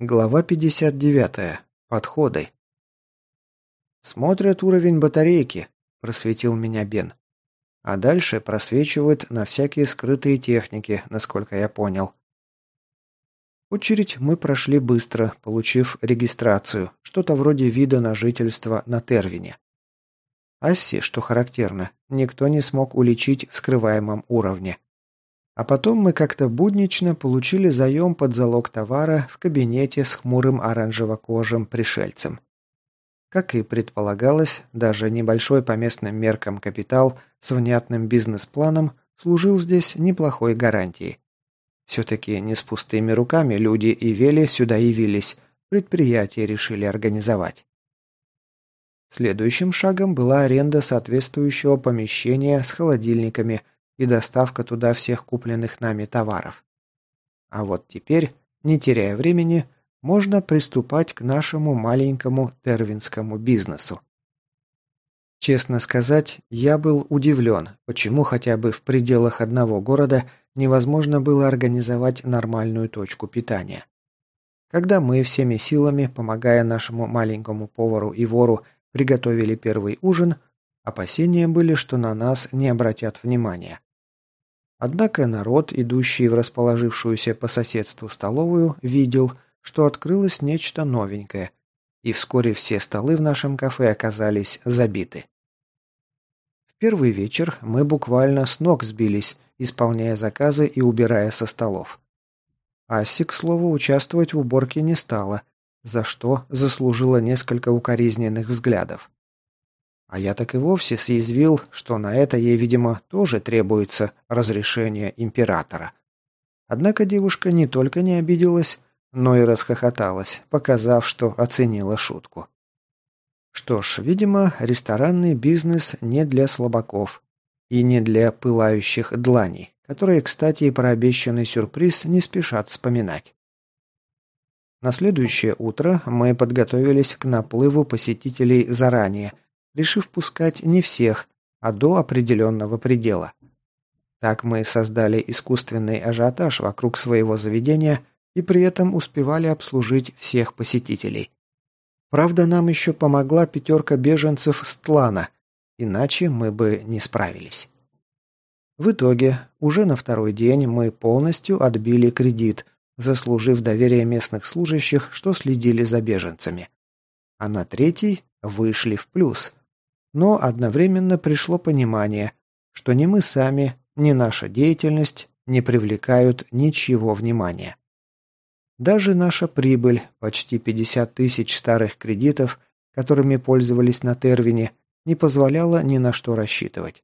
Глава 59. Подходы. «Смотрят уровень батарейки», – просветил меня Бен. А дальше просвечивают на всякие скрытые техники, насколько я понял. Очередь мы прошли быстро, получив регистрацию, что-то вроде вида на жительство на Тервине. Асси, что характерно, никто не смог уличить в скрываемом уровне. А потом мы как-то буднично получили заем под залог товара в кабинете с хмурым оранжево-кожим пришельцем. Как и предполагалось, даже небольшой по местным меркам капитал с внятным бизнес-планом служил здесь неплохой гарантией. Все-таки не с пустыми руками люди и Вели сюда явились, предприятие решили организовать. Следующим шагом была аренда соответствующего помещения с холодильниками – и доставка туда всех купленных нами товаров. А вот теперь, не теряя времени, можно приступать к нашему маленькому тервинскому бизнесу. Честно сказать, я был удивлен, почему хотя бы в пределах одного города невозможно было организовать нормальную точку питания. Когда мы всеми силами, помогая нашему маленькому повару и вору, приготовили первый ужин, опасения были, что на нас не обратят внимания. Однако народ, идущий в расположившуюся по соседству столовую, видел, что открылось нечто новенькое, и вскоре все столы в нашем кафе оказались забиты. В первый вечер мы буквально с ног сбились, исполняя заказы и убирая со столов. Асси, к слову, участвовать в уборке не стала, за что заслужила несколько укоризненных взглядов. А я так и вовсе съязвил, что на это ей, видимо, тоже требуется разрешение императора. Однако девушка не только не обиделась, но и расхохоталась, показав, что оценила шутку. Что ж, видимо, ресторанный бизнес не для слабаков и не для пылающих дланей, которые, кстати, и про обещанный сюрприз не спешат вспоминать. На следующее утро мы подготовились к наплыву посетителей заранее – решив пускать не всех, а до определенного предела. Так мы создали искусственный ажиотаж вокруг своего заведения и при этом успевали обслужить всех посетителей. Правда, нам еще помогла пятерка беженцев с Тлана, иначе мы бы не справились. В итоге, уже на второй день мы полностью отбили кредит, заслужив доверие местных служащих, что следили за беженцами. А на третий вышли в плюс, но одновременно пришло понимание, что ни мы сами, ни наша деятельность не привлекают ничего внимания. Даже наша прибыль, почти 50 тысяч старых кредитов, которыми пользовались на Тервине, не позволяла ни на что рассчитывать.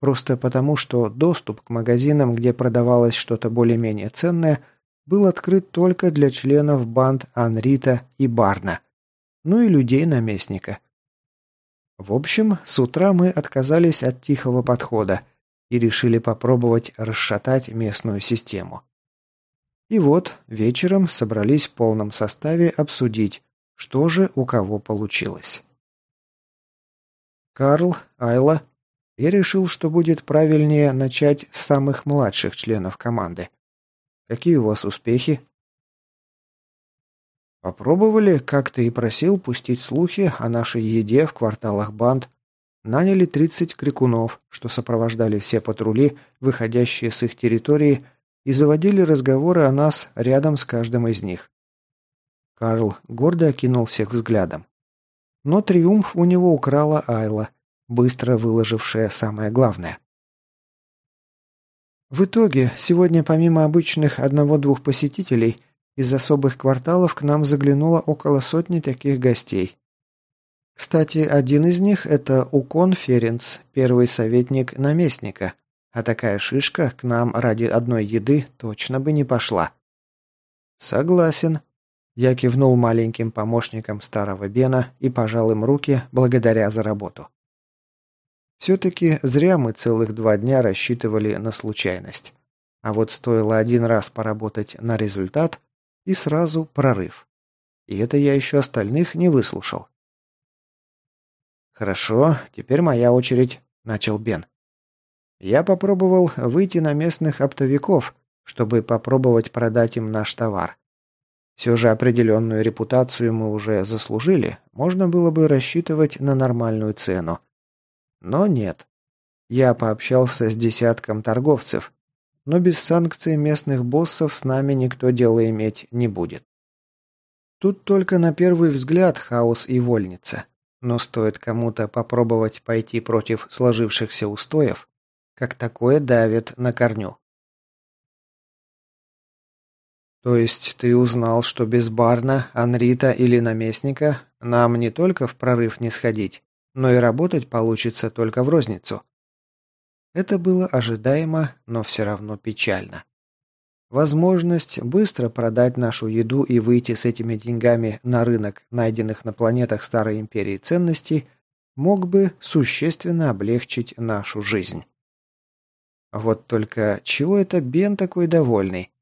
Просто потому, что доступ к магазинам, где продавалось что-то более-менее ценное, был открыт только для членов банд Анрита и Барна, ну и людей наместника, в общем, с утра мы отказались от тихого подхода и решили попробовать расшатать местную систему. И вот вечером собрались в полном составе обсудить, что же у кого получилось. Карл, Айла, я решил, что будет правильнее начать с самых младших членов команды. Какие у вас успехи? Попробовали, как ты и просил, пустить слухи о нашей еде в кварталах банд. Наняли 30 крикунов, что сопровождали все патрули, выходящие с их территории, и заводили разговоры о нас рядом с каждым из них. Карл гордо окинул всех взглядом. Но триумф у него украла Айла, быстро выложившая самое главное. В итоге, сегодня помимо обычных одного-двух посетителей – из особых кварталов к нам заглянуло около сотни таких гостей. Кстати, один из них – это Укон Ференц, первый советник наместника, а такая шишка к нам ради одной еды точно бы не пошла. Согласен. Я кивнул маленьким помощникам старого Бена и пожал им руки, благодаря за работу. Все-таки зря мы целых два дня рассчитывали на случайность. А вот стоило один раз поработать на результат, и сразу прорыв. И это я еще остальных не выслушал. «Хорошо, теперь моя очередь», — начал Бен. «Я попробовал выйти на местных оптовиков, чтобы попробовать продать им наш товар. Все же определенную репутацию мы уже заслужили, можно было бы рассчитывать на нормальную цену. Но нет. Я пообщался с десятком торговцев, но без санкций местных боссов с нами никто дело иметь не будет. Тут только на первый взгляд хаос и вольница. Но стоит кому-то попробовать пойти против сложившихся устоев, как такое давит на корню. То есть ты узнал, что без Барна, Анрита или наместника нам не только в прорыв не сходить, но и работать получится только в розницу. Это было ожидаемо, но все равно печально. Возможность быстро продать нашу еду и выйти с этими деньгами на рынок найденных на планетах Старой Империи ценностей мог бы существенно облегчить нашу жизнь. Вот только чего это Бен такой довольный?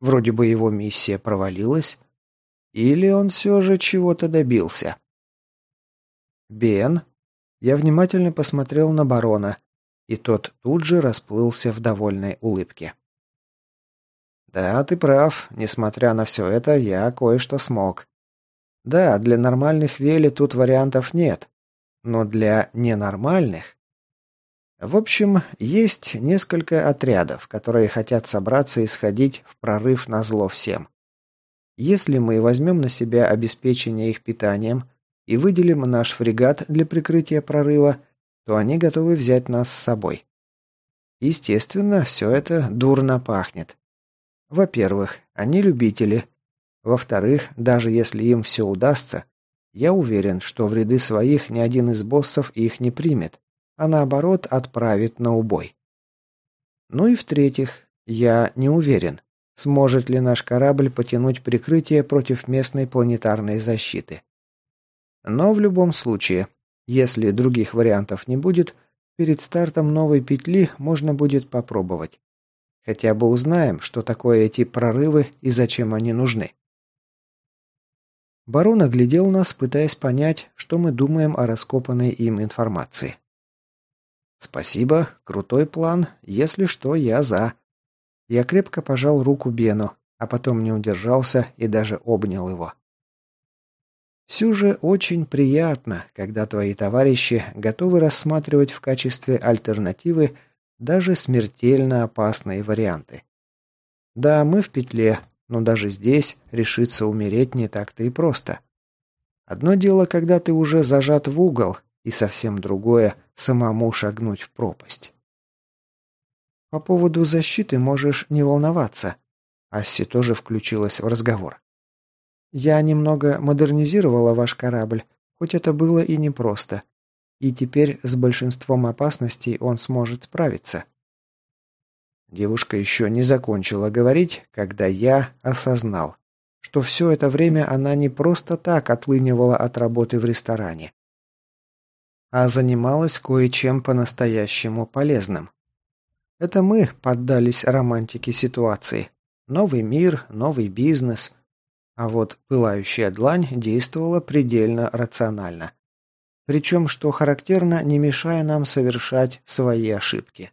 Вроде бы его миссия провалилась. Или он все же чего-то добился? «Бен?» Я внимательно посмотрел на барона, и тот тут же расплылся в довольной улыбке. Да, ты прав. Несмотря на все это, я кое-что смог. Да, для нормальных Вели тут вариантов нет. Но для ненормальных... В общем, есть несколько отрядов, которые хотят собраться и сходить в прорыв на зло всем. Если мы возьмем на себя обеспечение их питанием и выделим наш фрегат для прикрытия прорыва, то они готовы взять нас с собой. Естественно, все это дурно пахнет. Во-первых, они любители. Во-вторых, даже если им все удастся, я уверен, что в ряды своих ни один из боссов их не примет, а наоборот отправит на убой. Ну и в-третьих, я не уверен, сможет ли наш корабль потянуть прикрытие против местной планетарной защиты. Но в любом случае, если других вариантов не будет, перед стартом новой петли можно будет попробовать. Хотя бы узнаем, что такое эти прорывы и зачем они нужны. Барон оглядел нас, пытаясь понять, что мы думаем о раскопанной им информации. «Спасибо, крутой план. Если что, я за». Я крепко пожал руку Бену, а потом не удержался и даже обнял его. Все же очень приятно, когда твои товарищи готовы рассматривать в качестве альтернативы даже смертельно опасные варианты. Да, мы в петле, но даже здесь решиться умереть не так-то и просто. Одно дело, когда ты уже зажат в угол, и совсем другое – самому шагнуть в пропасть. По поводу защиты можешь не волноваться. Асси тоже включилась в разговор. Я немного модернизировала ваш корабль, хоть это было и непросто и теперь с большинством опасностей он сможет справиться. Девушка еще не закончила говорить, когда я осознал, что все это время она не просто так отлынивала от работы в ресторане, а занималась кое-чем по-настоящему полезным. Это мы поддались романтике ситуации. Новый мир, новый бизнес. А вот пылающая длань действовала предельно рационально. Причем, что характерно, не мешая нам совершать свои ошибки.